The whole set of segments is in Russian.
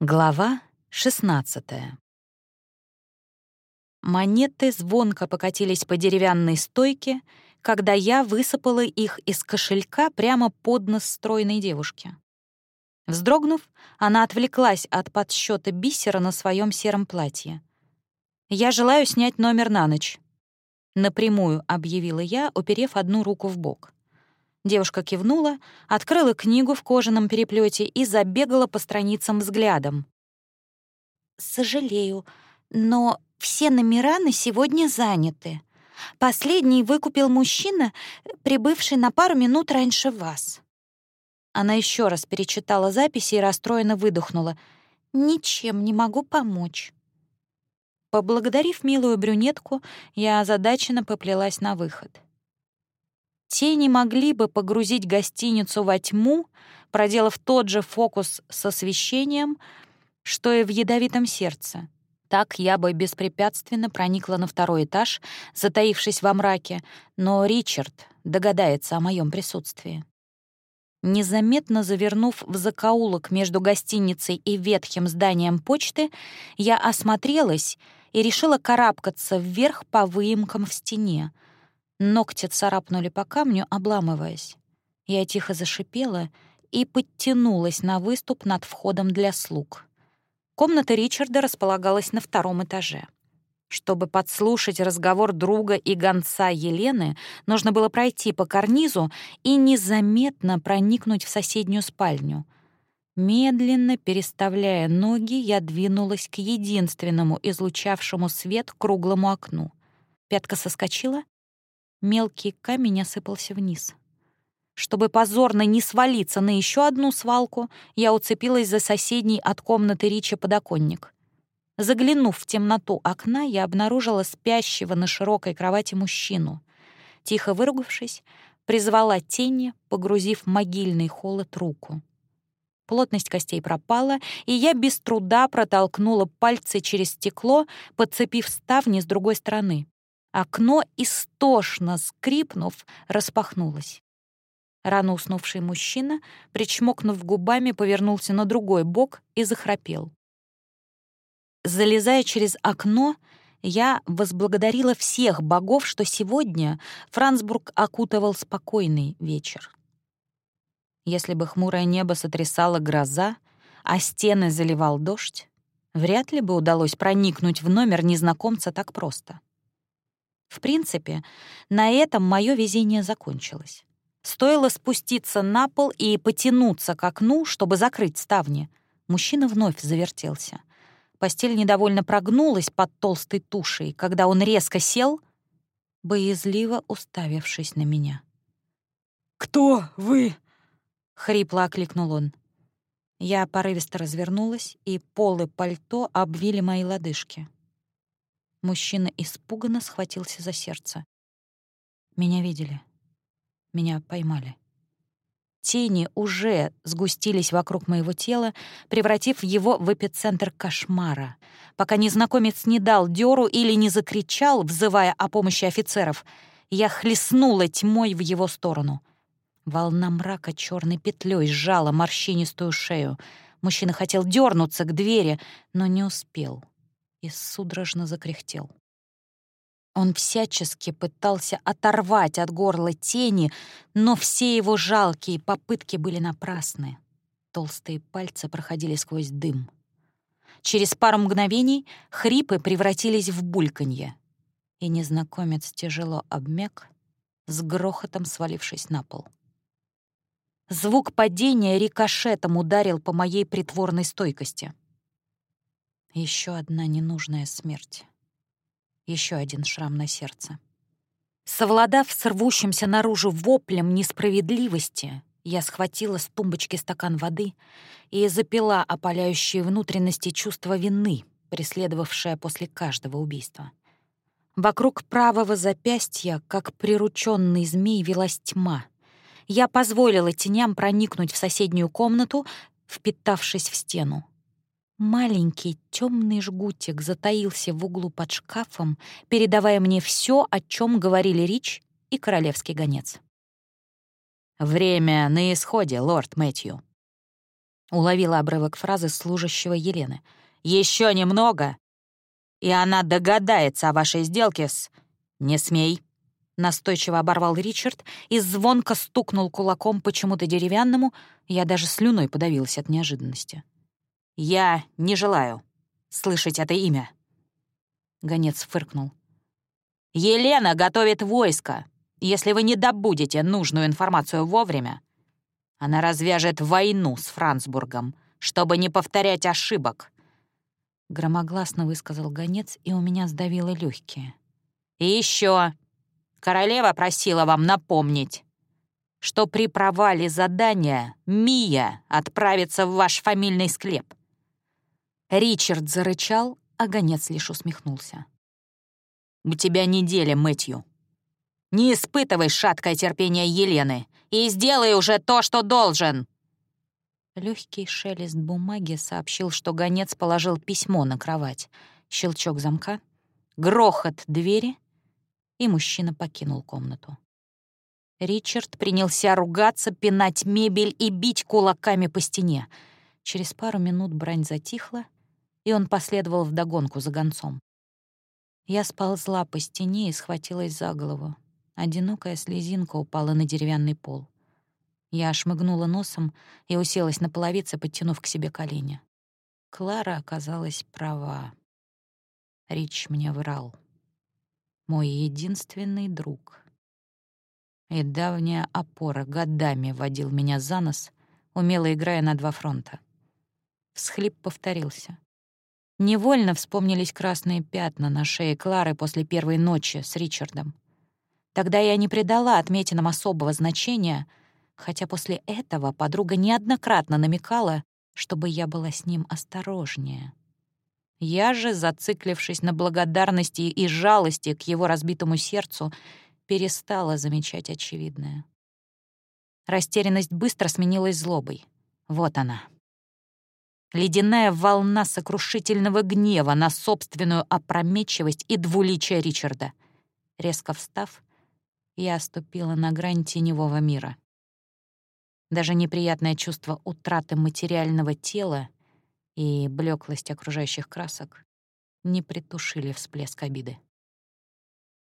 Глава 16 Монеты звонко покатились по деревянной стойке, когда я высыпала их из кошелька прямо под нос стройной девушки. Вздрогнув, она отвлеклась от подсчета бисера на своем сером платье. «Я желаю снять номер на ночь», — напрямую объявила я, уперев одну руку в бок. Девушка кивнула, открыла книгу в кожаном переплете и забегала по страницам взглядом. «Сожалею, но все номера на сегодня заняты. Последний выкупил мужчина, прибывший на пару минут раньше вас». Она еще раз перечитала записи и расстроенно выдохнула. «Ничем не могу помочь». Поблагодарив милую брюнетку, я озадаченно поплелась на выход. Тени могли бы погрузить гостиницу во тьму, проделав тот же фокус с освещением, что и в ядовитом сердце. Так я бы беспрепятственно проникла на второй этаж, затаившись во мраке, но Ричард догадается о моем присутствии. Незаметно завернув в закоулок между гостиницей и ветхим зданием почты, я осмотрелась и решила карабкаться вверх по выемкам в стене — Ногти царапнули по камню, обламываясь. Я тихо зашипела и подтянулась на выступ над входом для слуг. Комната Ричарда располагалась на втором этаже. Чтобы подслушать разговор друга и гонца Елены, нужно было пройти по карнизу и незаметно проникнуть в соседнюю спальню. Медленно переставляя ноги, я двинулась к единственному излучавшему свет круглому окну. Пятка соскочила, Мелкий камень осыпался вниз. Чтобы позорно не свалиться на еще одну свалку, я уцепилась за соседний от комнаты Ричи подоконник. Заглянув в темноту окна, я обнаружила спящего на широкой кровати мужчину. Тихо выругавшись, призвала тени, погрузив могильный холод руку. Плотность костей пропала, и я без труда протолкнула пальцы через стекло, подцепив ставни с другой стороны. Окно, истошно скрипнув, распахнулось. Рано уснувший мужчина, причмокнув губами, повернулся на другой бок и захрапел. Залезая через окно, я возблагодарила всех богов, что сегодня Франсбург окутывал спокойный вечер. Если бы хмурое небо сотрясало гроза, а стены заливал дождь, вряд ли бы удалось проникнуть в номер незнакомца так просто. В принципе, на этом мое везение закончилось. Стоило спуститься на пол и потянуться к окну, чтобы закрыть ставни. Мужчина вновь завертелся. Постель недовольно прогнулась под толстой тушей, когда он резко сел, боязливо уставившись на меня. «Кто вы?» — хрипло окликнул он. Я порывисто развернулась, и полы пальто обвили мои лодыжки. Мужчина испуганно схватился за сердце. Меня видели. Меня поймали. Тени уже сгустились вокруг моего тела, превратив его в эпицентр кошмара, пока незнакомец не дал дёру или не закричал, взывая о помощи офицеров. Я хлестнула тьмой в его сторону. Волна мрака черной петлей сжала морщинистую шею. Мужчина хотел дернуться к двери, но не успел и судорожно закряхтел. Он всячески пытался оторвать от горла тени, но все его жалкие попытки были напрасны. Толстые пальцы проходили сквозь дым. Через пару мгновений хрипы превратились в бульканье, и незнакомец тяжело обмяк, с грохотом свалившись на пол. Звук падения рикошетом ударил по моей притворной стойкости — еще одна ненужная смерть. Еще один шрам на сердце. Совладав с рвущимся наружу воплем несправедливости, я схватила с тумбочки стакан воды и запила опаляющие внутренности чувство вины, преследовавшее после каждого убийства. Вокруг правого запястья, как прирученный змей, велась тьма. Я позволила теням проникнуть в соседнюю комнату, впитавшись в стену. Маленький темный жгутик затаился в углу под шкафом, передавая мне все, о чем говорили Рич и королевский гонец. «Время на исходе, лорд Мэтью», Уловила обрывок фразы служащего Елены. Еще немного, и она догадается о вашей сделке с... Не смей!» Настойчиво оборвал Ричард и звонко стукнул кулаком почему-то деревянному, я даже слюной подавилась от неожиданности. «Я не желаю слышать это имя». Гонец фыркнул. «Елена готовит войско. Если вы не добудете нужную информацию вовремя, она развяжет войну с Франсбургом, чтобы не повторять ошибок». Громогласно высказал гонец, и у меня сдавило легкие. «И еще королева просила вам напомнить, что при провале задания Мия отправится в ваш фамильный склеп». Ричард зарычал, а гонец лишь усмехнулся. «У тебя неделя, Мэтью. Не испытывай шаткое терпение Елены и сделай уже то, что должен!» Легкий шелест бумаги сообщил, что гонец положил письмо на кровать. Щелчок замка, грохот двери, и мужчина покинул комнату. Ричард принялся ругаться, пинать мебель и бить кулаками по стене. Через пару минут брань затихла, и он последовал вдогонку за гонцом. Я сползла по стене и схватилась за голову. Одинокая слезинка упала на деревянный пол. Я шмыгнула носом и уселась на половице, подтянув к себе колени. Клара оказалась права. Рич мне врал. Мой единственный друг. И давняя опора годами водил меня за нос, умело играя на два фронта. Всхлип повторился. Невольно вспомнились красные пятна на шее Клары после первой ночи с Ричардом. Тогда я не придала отметинам особого значения, хотя после этого подруга неоднократно намекала, чтобы я была с ним осторожнее. Я же, зациклившись на благодарности и жалости к его разбитому сердцу, перестала замечать очевидное. Растерянность быстро сменилась злобой. Вот она. Ледяная волна сокрушительного гнева на собственную опрометчивость и двуличие Ричарда. Резко встав, я ступила на грань теневого мира. Даже неприятное чувство утраты материального тела и блеклость окружающих красок не притушили всплеск обиды.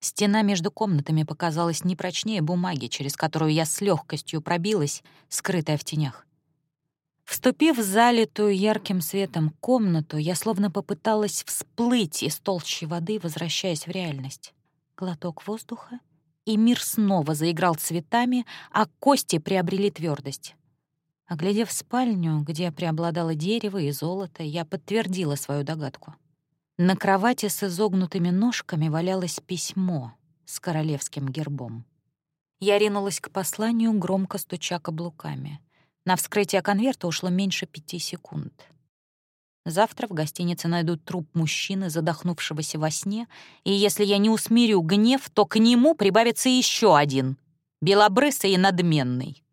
Стена между комнатами показалась не прочнее бумаги, через которую я с легкостью пробилась, скрытая в тенях. Вступив в залитую ярким светом комнату, я словно попыталась всплыть из толщи воды, возвращаясь в реальность. Глоток воздуха — и мир снова заиграл цветами, а кости приобрели твердость. Оглядев спальню, где преобладало дерево и золото, я подтвердила свою догадку. На кровати с изогнутыми ножками валялось письмо с королевским гербом. Я ринулась к посланию, громко стуча каблуками. На вскрытие конверта ушло меньше пяти секунд. Завтра в гостинице найдут труп мужчины, задохнувшегося во сне, и если я не усмирю гнев, то к нему прибавится еще один, белобрысый и надменный.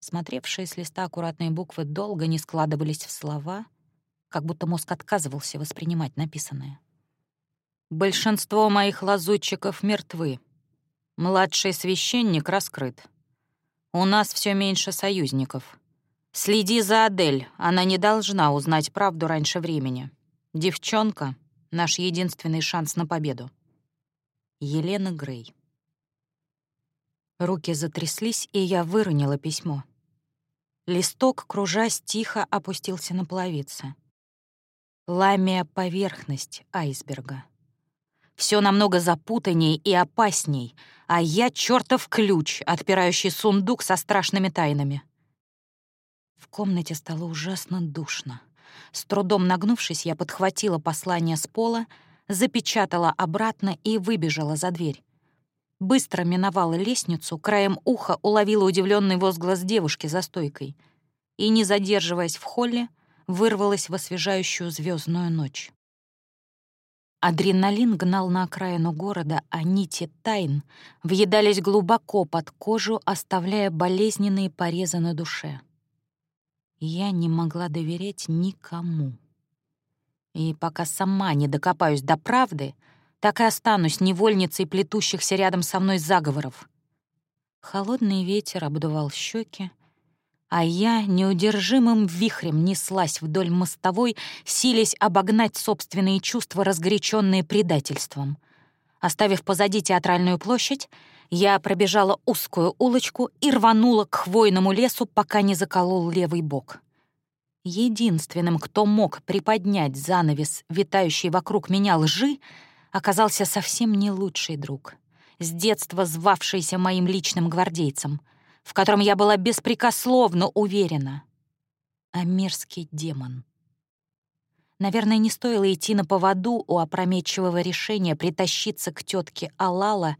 Смотревшие с листа аккуратные буквы долго не складывались в слова, как будто мозг отказывался воспринимать написанное. «Большинство моих лазутчиков мертвы. Младший священник раскрыт. У нас все меньше союзников. Следи за Адель, она не должна узнать правду раньше времени. Девчонка — наш единственный шанс на победу. Елена Грей. Руки затряслись, и я выронила письмо. Листок, кружась, тихо опустился на половице. Ламия поверхность айсберга. Все намного запутанней и опасней, а я чертов ключ, отпирающий сундук со страшными тайнами. В комнате стало ужасно душно. С трудом нагнувшись, я подхватила послание с пола, запечатала обратно и выбежала за дверь. Быстро миновала лестницу, краем уха уловила удивленный возглас девушки за стойкой и, не задерживаясь в холле, вырвалась в освежающую звездную ночь. Адреналин гнал на окраину города, а нити тайн въедались глубоко под кожу, оставляя болезненные порезы на душе. Я не могла доверять никому. И пока сама не докопаюсь до правды, так и останусь невольницей плетущихся рядом со мной заговоров. Холодный ветер обдувал щеки, а я неудержимым вихрем неслась вдоль мостовой, силясь обогнать собственные чувства, разгоряченные предательством. Оставив позади театральную площадь, я пробежала узкую улочку и рванула к хвойному лесу, пока не заколол левый бок. Единственным, кто мог приподнять занавес, витающий вокруг меня лжи, оказался совсем не лучший друг, с детства звавшийся моим личным гвардейцем, в котором я была беспрекословно уверена. А мерзкий демон. Наверное, не стоило идти на поводу у опрометчивого решения притащиться к тетке Алала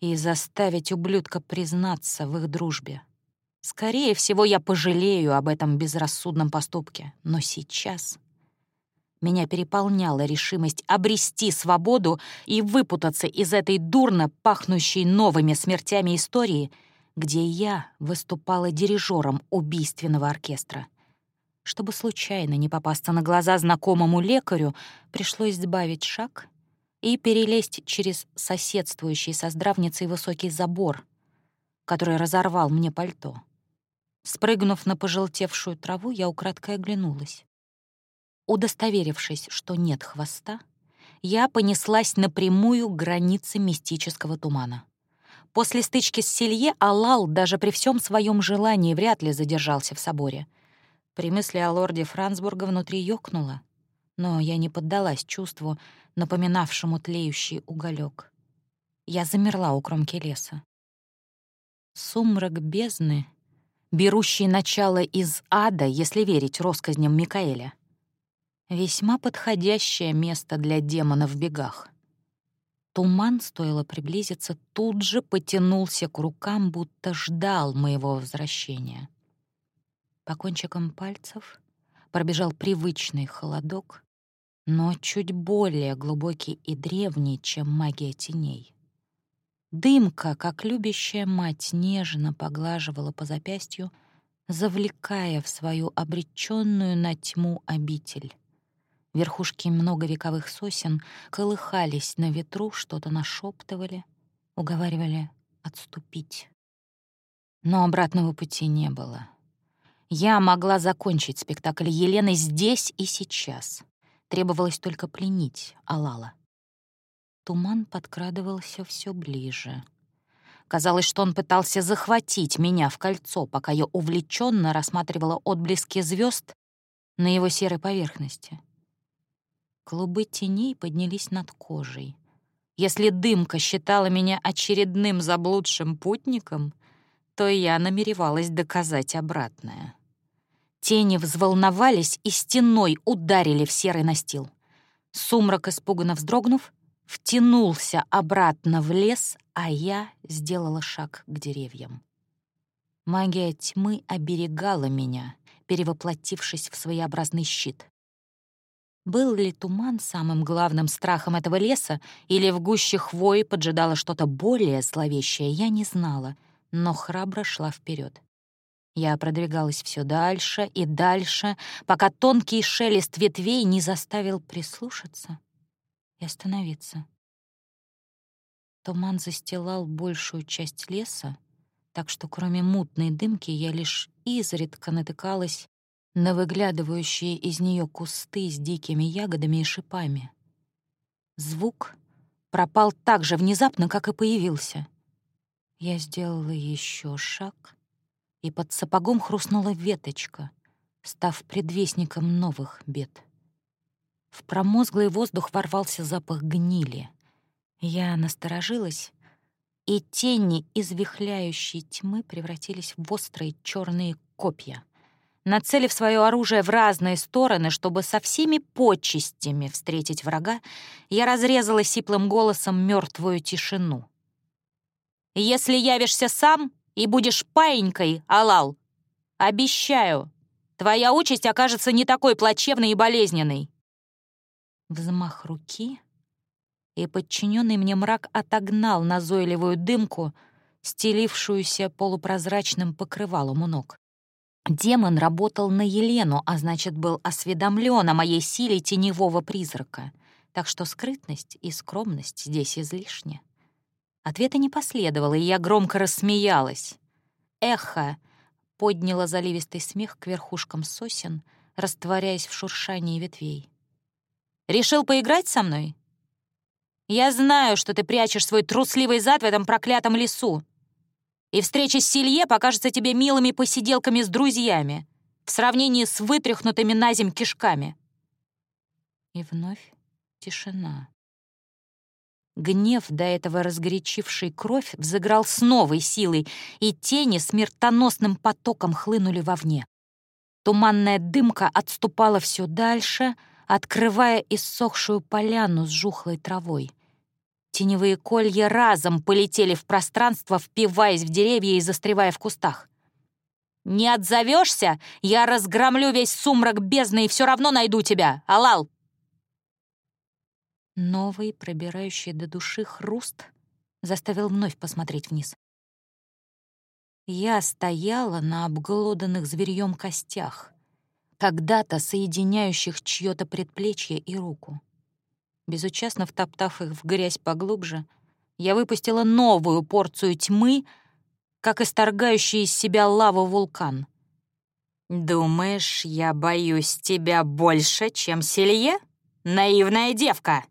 и заставить ублюдка признаться в их дружбе. Скорее всего, я пожалею об этом безрассудном поступке, но сейчас меня переполняла решимость обрести свободу и выпутаться из этой дурно пахнущей новыми смертями истории, где я выступала дирижером убийственного оркестра. Чтобы случайно не попасться на глаза знакомому лекарю, пришлось сбавить шаг и перелезть через соседствующий со здравницей высокий забор, который разорвал мне пальто. Спрыгнув на пожелтевшую траву, я украдкой оглянулась. Удостоверившись, что нет хвоста, я понеслась напрямую к границе мистического тумана. После стычки с Селье Алал даже при всем своем желании вряд ли задержался в соборе. При мысли о лорде Франсбурга внутри ёкнуло, но я не поддалась чувству, напоминавшему тлеющий уголек. Я замерла у кромки леса. Сумрак бездны берущий начало из ада, если верить россказням Микаэля. Весьма подходящее место для демона в бегах. Туман, стоило приблизиться, тут же потянулся к рукам, будто ждал моего возвращения. По кончикам пальцев пробежал привычный холодок, но чуть более глубокий и древний, чем магия теней. Дымка, как любящая мать, нежно поглаживала по запястью, завлекая в свою обреченную на тьму обитель. Верхушки многовековых сосен колыхались на ветру, что-то нашептывали, уговаривали отступить. Но обратного пути не было. Я могла закончить спектакль Елены здесь и сейчас. Требовалось только пленить Алала. Туман подкрадывался все ближе. Казалось, что он пытался захватить меня в кольцо, пока я увлеченно рассматривала отблески звезд на его серой поверхности. Клубы теней поднялись над кожей. Если дымка считала меня очередным заблудшим путником, то я намеревалась доказать обратное. Тени взволновались и стеной ударили в серый настил. Сумрак, испуганно вздрогнув, втянулся обратно в лес, а я сделала шаг к деревьям. Магия тьмы оберегала меня, перевоплотившись в своеобразный щит. Был ли туман самым главным страхом этого леса, или в гуще хвои поджидало что-то более зловещее, я не знала, но храбро шла вперед. Я продвигалась все дальше и дальше, пока тонкий шелест ветвей не заставил прислушаться и остановиться. Туман застилал большую часть леса, так что кроме мутной дымки я лишь изредка натыкалась на выглядывающие из нее кусты с дикими ягодами и шипами. Звук пропал так же внезапно, как и появился. Я сделала еще шаг, и под сапогом хрустнула веточка, став предвестником новых бед. В промозглый воздух ворвался запах гнили. Я насторожилась, и тени из вихляющей тьмы превратились в острые черные копья. Нацелив свое оружие в разные стороны, чтобы со всеми почестями встретить врага, я разрезала сиплым голосом мертвую тишину. «Если явишься сам и будешь паинькой, Алал, обещаю, твоя участь окажется не такой плачевной и болезненной. Взмах руки, и подчиненный мне мрак отогнал назойливую дымку, стелившуюся полупрозрачным покрывалом у ног. Демон работал на Елену, а значит, был осведомлен о моей силе теневого призрака, так что скрытность и скромность здесь излишни. Ответа не последовало, и я громко рассмеялась. Эхо подняла заливистый смех к верхушкам сосен, растворяясь в шуршании ветвей. «Решил поиграть со мной? Я знаю, что ты прячешь свой трусливый зад в этом проклятом лесу. И встреча с Силье покажется тебе милыми посиделками с друзьями в сравнении с вытряхнутыми на земь кишками». И вновь тишина. Гнев, до этого разгорячивший кровь, взыграл с новой силой, и тени смертоносным потоком хлынули вовне. Туманная дымка отступала все дальше, открывая иссохшую поляну с жухлой травой. Теневые колья разом полетели в пространство, впиваясь в деревья и застревая в кустах. «Не отзовешься? Я разгромлю весь сумрак бездны и все равно найду тебя, Алал!» Новый, пробирающий до души хруст заставил вновь посмотреть вниз. Я стояла на обглоданных зверьем костях, когда-то соединяющих чьё-то предплечье и руку. Безучастно втоптав их в грязь поглубже, я выпустила новую порцию тьмы, как исторгающий из себя лаву вулкан. «Думаешь, я боюсь тебя больше, чем Селье? Наивная девка!»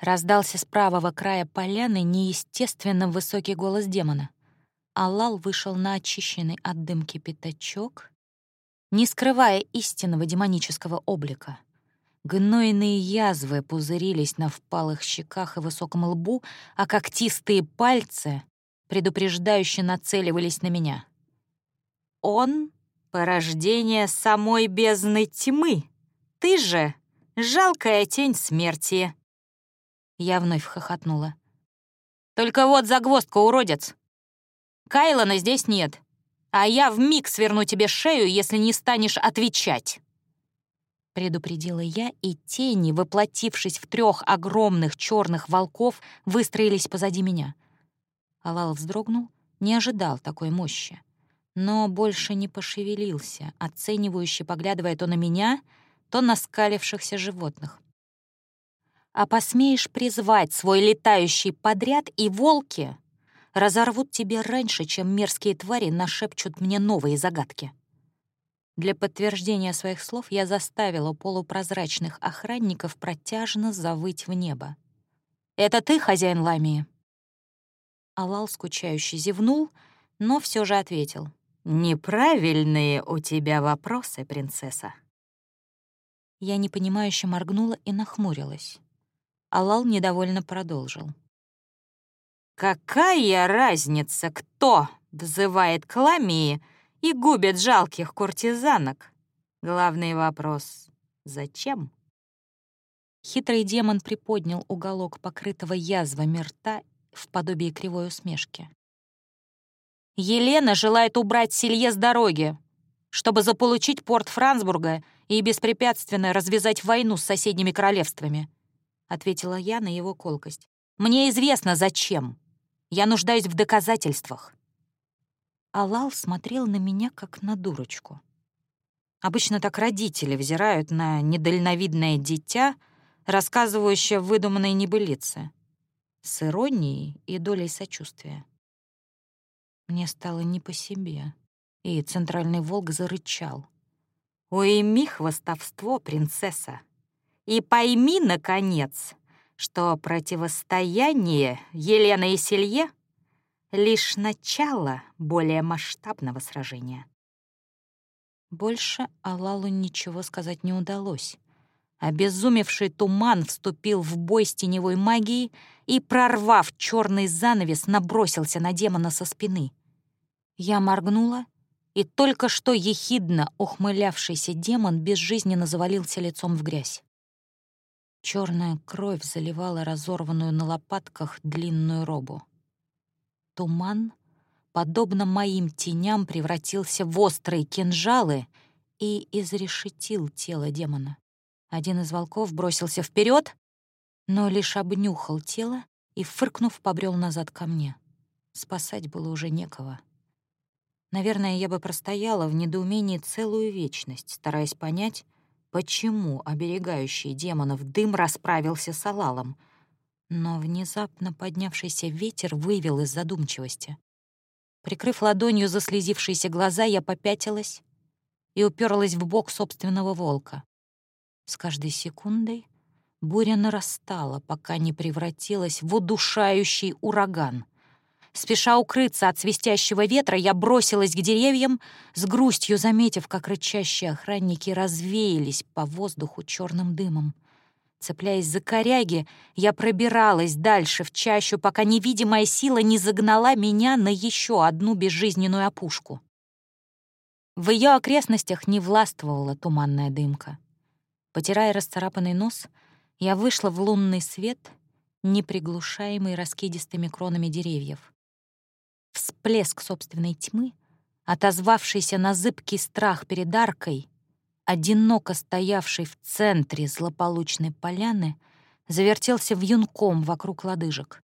Раздался с правого края поляны неестественно высокий голос демона. Аллал вышел на очищенный от дымки пятачок, не скрывая истинного демонического облика. Гнойные язвы пузырились на впалых щеках и высоком лбу, а когтистые пальцы предупреждающе нацеливались на меня. «Он — порождение самой бездны тьмы. Ты же — жалкая тень смерти», я вновь хохотнула. «Только вот загвоздка, уродец! Кайлона здесь нет, а я вмиг сверну тебе шею, если не станешь отвечать!» Предупредила я, и тени, воплотившись в трех огромных черных волков, выстроились позади меня. Алал вздрогнул, не ожидал такой мощи, но больше не пошевелился, оценивающе поглядывая то на меня, то на скалившихся животных а посмеешь призвать свой летающий подряд, и волки разорвут тебе раньше, чем мерзкие твари нашепчут мне новые загадки. Для подтверждения своих слов я заставила полупрозрачных охранников протяжно завыть в небо. «Это ты, хозяин Ламии?» Алал скучающе зевнул, но все же ответил. «Неправильные у тебя вопросы, принцесса». Я непонимающе моргнула и нахмурилась. Алал недовольно продолжил. «Какая разница, кто взывает к ламии и губит жалких куртизанок? Главный вопрос — зачем?» Хитрый демон приподнял уголок покрытого язвами рта в подобии кривой усмешки. «Елена желает убрать Силье с дороги, чтобы заполучить порт Франсбурга и беспрепятственно развязать войну с соседними королевствами ответила я на его колкость. «Мне известно, зачем. Я нуждаюсь в доказательствах». Алал смотрел на меня, как на дурочку. Обычно так родители взирают на недальновидное дитя, рассказывающее выдуманные небылицы, с иронией и долей сочувствия. Мне стало не по себе, и центральный волк зарычал. «Уйми хвостовство, принцесса!» И пойми, наконец, что противостояние Елены и Селье — лишь начало более масштабного сражения. Больше Алалу ничего сказать не удалось. Обезумевший туман вступил в бой с теневой магией и, прорвав черный занавес, набросился на демона со спины. Я моргнула, и только что ехидно ухмылявшийся демон безжизненно завалился лицом в грязь. Черная кровь заливала разорванную на лопатках длинную робу. Туман, подобно моим теням, превратился в острые кинжалы и изрешетил тело демона. Один из волков бросился вперед, но лишь обнюхал тело и, фыркнув, побрел назад ко мне. Спасать было уже некого. Наверное, я бы простояла в недоумении целую вечность, стараясь понять, почему оберегающий демонов дым расправился с Алалом. Но внезапно поднявшийся ветер вывел из задумчивости. Прикрыв ладонью заслезившиеся глаза, я попятилась и уперлась в бок собственного волка. С каждой секундой буря нарастала, пока не превратилась в удушающий ураган. Спеша укрыться от свистящего ветра, я бросилась к деревьям, с грустью заметив, как рычащие охранники развеялись по воздуху черным дымом. Цепляясь за коряги, я пробиралась дальше в чащу, пока невидимая сила не загнала меня на еще одну безжизненную опушку. В ее окрестностях не властвовала туманная дымка. Потирая расцарапанный нос, я вышла в лунный свет, неприглушаемый раскидистыми кронами деревьев. Всплеск собственной тьмы, отозвавшийся на зыбкий страх перед аркой, одиноко стоявший в центре злополучной поляны, завертелся вьюнком вокруг лодыжек.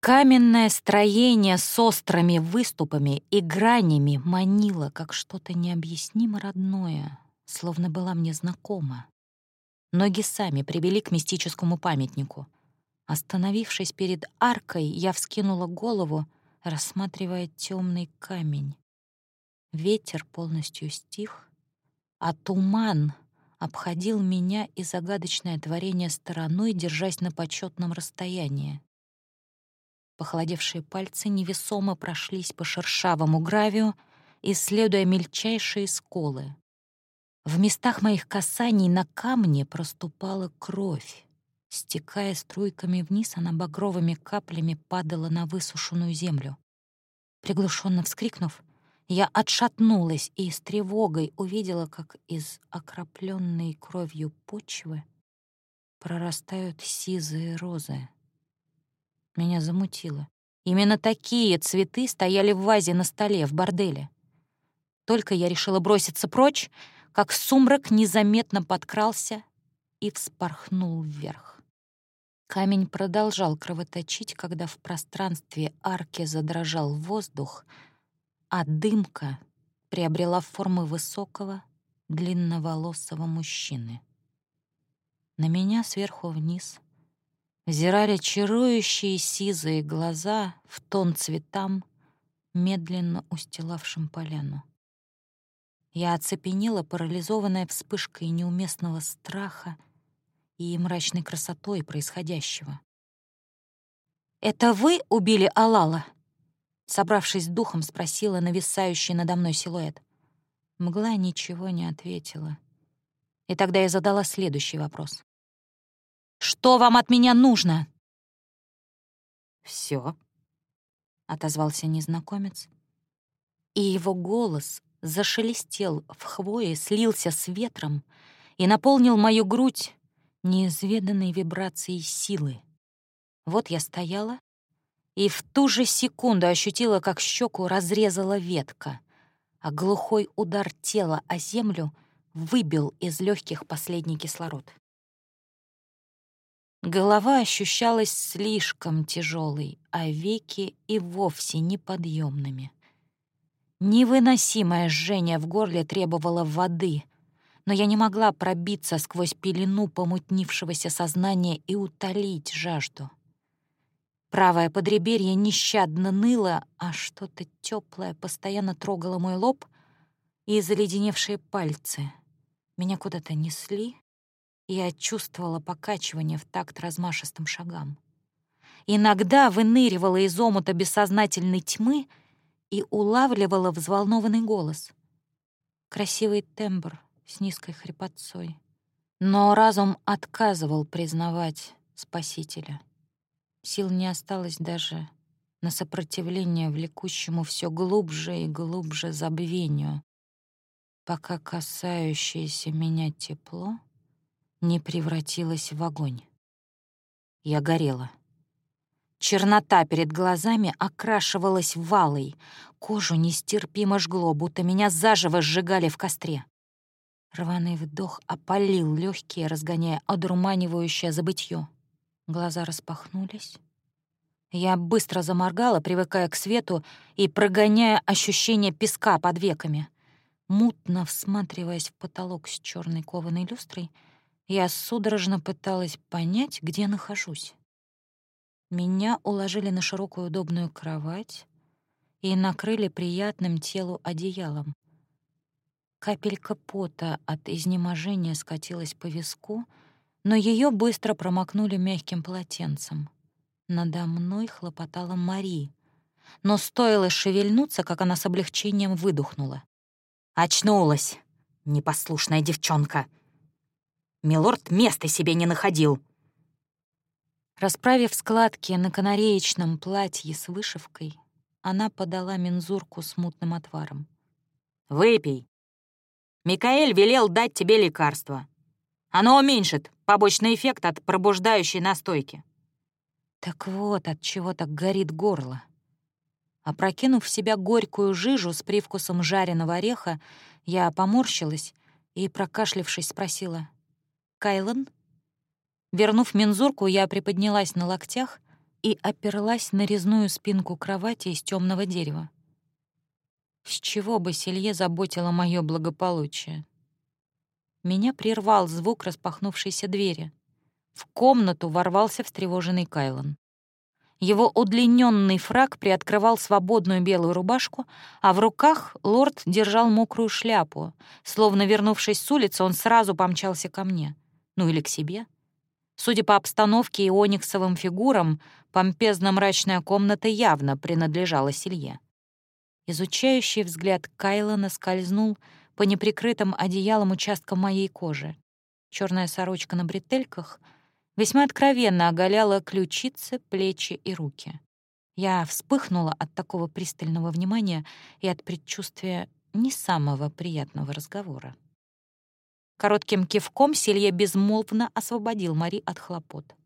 Каменное строение с острыми выступами и гранями манило, как что-то необъяснимо родное, словно была мне знакома. Ноги сами привели к мистическому памятнику. Остановившись перед аркой, я вскинула голову, рассматривая темный камень. Ветер полностью стих, а туман обходил меня и загадочное творение стороной, держась на почетном расстоянии. Похолодевшие пальцы невесомо прошлись по шершавому гравию, исследуя мельчайшие сколы. В местах моих касаний на камне проступала кровь. Стекая струйками вниз, она багровыми каплями падала на высушенную землю. Приглушенно вскрикнув, я отшатнулась и с тревогой увидела, как из окропленной кровью почвы прорастают сизые розы. Меня замутило. Именно такие цветы стояли в вазе на столе в борделе. Только я решила броситься прочь, как сумрак незаметно подкрался и вспорхнул вверх. Камень продолжал кровоточить, когда в пространстве арки задрожал воздух — а дымка приобрела формы высокого, длинноволосого мужчины. На меня сверху вниз взирали чарующие сизые глаза в тон цветам, медленно устилавшим поляну. Я оцепенела, парализованная вспышкой неуместного страха и мрачной красотой происходящего. «Это вы убили Алала?» Собравшись духом, спросила нависающий надо мной силуэт. Мгла ничего не ответила. И тогда я задала следующий вопрос. «Что вам от меня нужно?» «Всё», — отозвался незнакомец. И его голос зашелестел в хвое, слился с ветром и наполнил мою грудь неизведанной вибрацией силы. Вот я стояла и в ту же секунду ощутила, как щеку разрезала ветка, а глухой удар тела о землю выбил из легких последний кислород. Голова ощущалась слишком тяжелой, а веки и вовсе неподъемными. Невыносимое жжение в горле требовало воды, но я не могла пробиться сквозь пелену помутнившегося сознания и утолить жажду. Правое подреберье нещадно ныло, а что-то теплое постоянно трогало мой лоб и заледеневшие пальцы. Меня куда-то несли, и я чувствовала покачивание в такт размашистым шагам. Иногда выныривала из омута бессознательной тьмы и улавливала взволнованный голос. Красивый тембр с низкой хрипотцой. Но разум отказывал признавать Спасителя. Сил не осталось даже на сопротивление влекущему все глубже и глубже забвению, пока касающееся меня тепло не превратилось в огонь. Я горела. Чернота перед глазами окрашивалась валой, кожу нестерпимо жгло, будто меня заживо сжигали в костре. Рваный вдох опалил легкие, разгоняя одурманивающее забытье. Глаза распахнулись. Я быстро заморгала, привыкая к свету и прогоняя ощущение песка под веками. Мутно всматриваясь в потолок с черной кованой люстрой, я судорожно пыталась понять, где нахожусь. Меня уложили на широкую удобную кровать и накрыли приятным телу одеялом. Капелька пота от изнеможения скатилась по виску, но ее быстро промокнули мягким полотенцем. Надо мной хлопотала Мари, но стоило шевельнуться, как она с облегчением выдохнула. «Очнулась, непослушная девчонка!» Милорд места себе не находил. Расправив складки на канареечном платье с вышивкой, она подала мензурку с мутным отваром. «Выпей. Микаэль велел дать тебе лекарство. Оно уменьшит побочный эффект от пробуждающей настойки». Так вот, от чего так горит горло. Опрокинув в себя горькую жижу с привкусом жареного ореха, я поморщилась и, прокашлившись, спросила — Кайлан. Вернув мензурку, я приподнялась на локтях и оперлась на резную спинку кровати из темного дерева. С чего бы Селье заботило мое благополучие? Меня прервал звук распахнувшейся двери. В комнату ворвался встревоженный Кайлан. Его удлиненный фраг приоткрывал свободную белую рубашку, а в руках лорд держал мокрую шляпу. Словно вернувшись с улицы, он сразу помчался ко мне — ну или к себе. Судя по обстановке и ониксовым фигурам, помпезно-мрачная комната явно принадлежала Силье. Изучающий взгляд Кайлона скользнул по неприкрытым одеялом участкам моей кожи. Черная сорочка на бретельках весьма откровенно оголяла ключицы, плечи и руки. Я вспыхнула от такого пристального внимания и от предчувствия не самого приятного разговора. Коротким кивком Селье безмолвно освободил Мари от хлопот.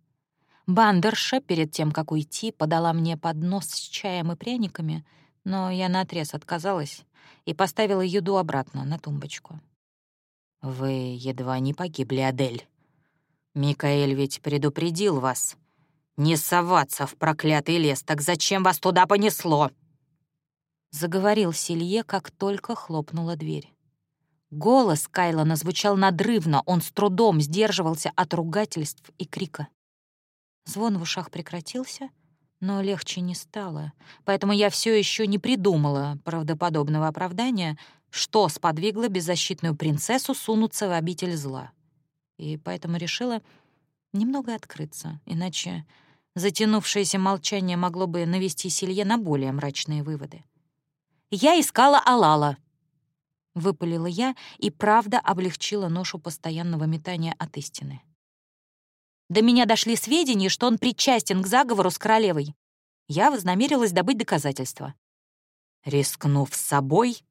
Бандерша, перед тем, как уйти, подала мне поднос с чаем и пряниками, но я наотрез отказалась и поставила еду обратно на тумбочку. «Вы едва не погибли, Адель. Микаэль ведь предупредил вас. Не соваться в проклятый лес, так зачем вас туда понесло?» Заговорил Селье, как только хлопнула дверь. Голос Кайлона звучал надрывно, он с трудом сдерживался от ругательств и крика. Звон в ушах прекратился, но легче не стало, поэтому я все еще не придумала правдоподобного оправдания, что сподвигло беззащитную принцессу сунуться в обитель зла. И поэтому решила немного открыться, иначе затянувшееся молчание могло бы навести Силье на более мрачные выводы. «Я искала Алала», — выпалила я и правда облегчила ношу постоянного метания от истины. До меня дошли сведения, что он причастен к заговору с королевой. Я вознамерилась добыть доказательства. Рискнув собой,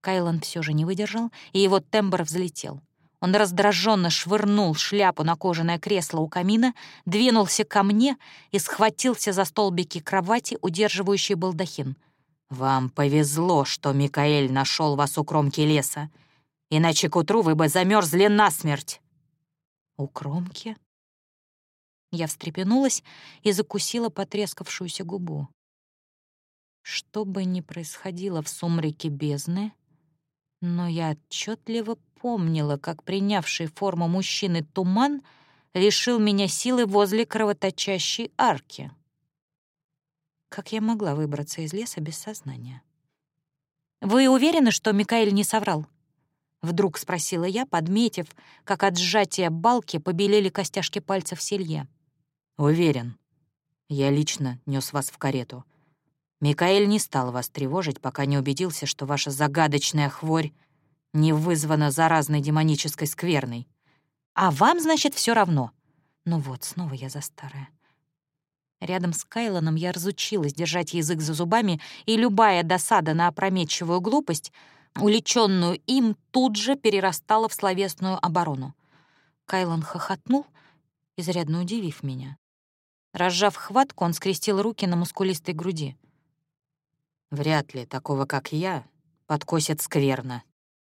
Кайлан все же не выдержал, и его тембр взлетел. Он раздраженно швырнул шляпу на кожаное кресло у камина, двинулся ко мне и схватился за столбики кровати, удерживающие балдахин. «Вам повезло, что Микаэль нашел вас у кромки леса, иначе к утру вы бы замерзли насмерть». «У кромки?» Я встрепенулась и закусила потрескавшуюся губу. Что бы ни происходило в сумраке бездны, но я отчетливо помнила, как принявший форму мужчины туман лишил меня силы возле кровоточащей арки. Как я могла выбраться из леса без сознания? «Вы уверены, что Микаэль не соврал?» Вдруг спросила я, подметив, как от сжатия балки побелели костяшки пальцев Селье. «Уверен. Я лично нес вас в карету. Микаэль не стал вас тревожить, пока не убедился, что ваша загадочная хворь не вызвана заразной демонической скверной. А вам, значит, все равно. Ну вот, снова я за старое. Рядом с Кайлоном я разучилась держать язык за зубами, и любая досада на опрометчивую глупость, уличенную им, тут же перерастала в словесную оборону. Кайлон хохотнул, изрядно удивив меня. Разжав хватку, он скрестил руки на мускулистой груди. «Вряд ли такого, как я, подкосит скверно».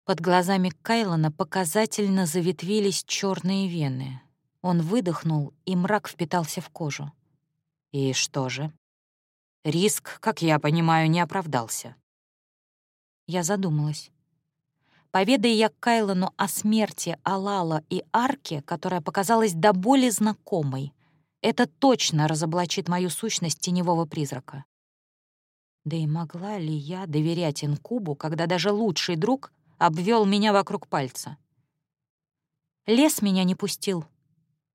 Под глазами Кайлона показательно заветвились черные вены. Он выдохнул, и мрак впитался в кожу. И что же? Риск, как я понимаю, не оправдался. Я задумалась. Поведая я Кайлону о смерти Алала и Арке, которая показалась до боли знакомой, это точно разоблачит мою сущность теневого призрака. Да и могла ли я доверять инкубу, когда даже лучший друг обвел меня вокруг пальца? Лес меня не пустил.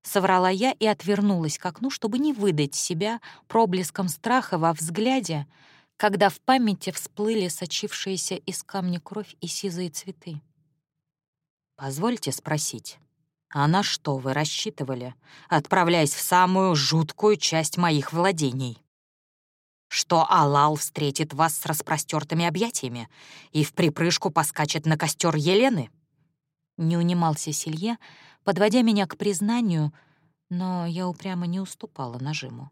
Соврала я и отвернулась к окну, чтобы не выдать себя проблеском страха во взгляде, когда в памяти всплыли сочившиеся из камня кровь и сизые цветы. «Позвольте спросить, а на что вы рассчитывали, отправляясь в самую жуткую часть моих владений?» что Алал встретит вас с распростертыми объятиями и в припрыжку поскачет на костер Елены?» Не унимался Силье, подводя меня к признанию, но я упрямо не уступала нажиму.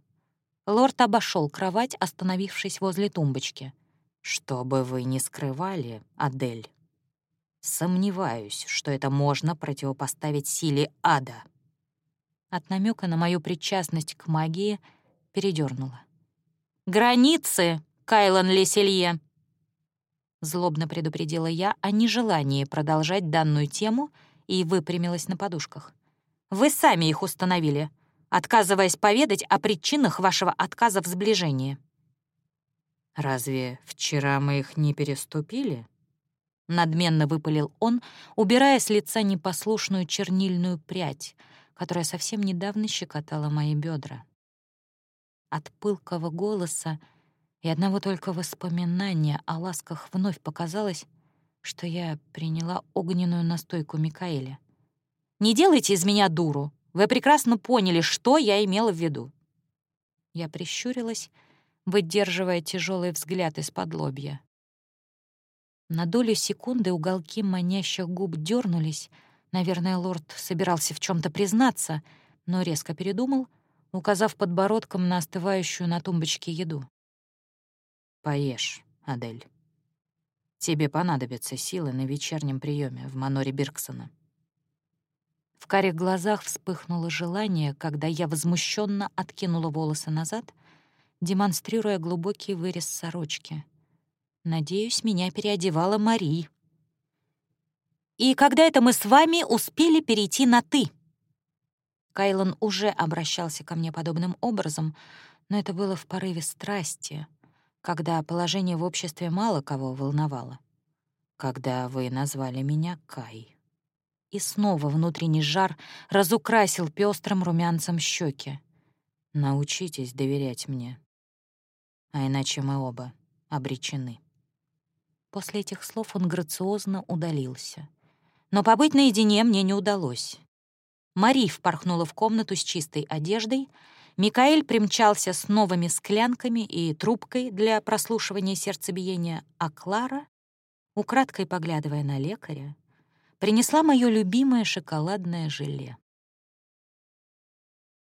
Лорд обошел кровать, остановившись возле тумбочки. «Что бы вы ни скрывали, Адель, сомневаюсь, что это можно противопоставить силе ада». От намека на мою причастность к магии передернула. «Границы, Кайлан Леселье!» Злобно предупредила я о нежелании продолжать данную тему и выпрямилась на подушках. «Вы сами их установили, отказываясь поведать о причинах вашего отказа в сближении». «Разве вчера мы их не переступили?» Надменно выпалил он, убирая с лица непослушную чернильную прядь, которая совсем недавно щекотала мои бедра от пылкого голоса и одного только воспоминания о ласках вновь показалось, что я приняла огненную настойку Микаэля. «Не делайте из меня дуру. Вы прекрасно поняли, что я имела в виду». Я прищурилась, выдерживая тяжелый взгляд из-под лобья. На долю секунды уголки манящих губ дернулись. Наверное, лорд собирался в чем то признаться, но резко передумал — указав подбородком на остывающую на тумбочке еду. «Поешь, Адель. Тебе понадобятся силы на вечернем приеме в Маноре Бирксона». В карих глазах вспыхнуло желание, когда я возмущенно откинула волосы назад, демонстрируя глубокий вырез сорочки. Надеюсь, меня переодевала Мари. «И когда это мы с вами успели перейти на «ты»?» Кайлан уже обращался ко мне подобным образом, но это было в порыве страсти, когда положение в обществе мало кого волновало. Когда вы назвали меня Кай. И снова внутренний жар разукрасил пестрым румянцем щеки. Научитесь доверять мне. А иначе мы оба обречены. После этих слов он грациозно удалился. Но побыть наедине мне не удалось. Мари впорхнула в комнату с чистой одеждой, Микаэль примчался с новыми склянками и трубкой для прослушивания сердцебиения, а Клара, украдкой поглядывая на лекаря, принесла моё любимое шоколадное желе.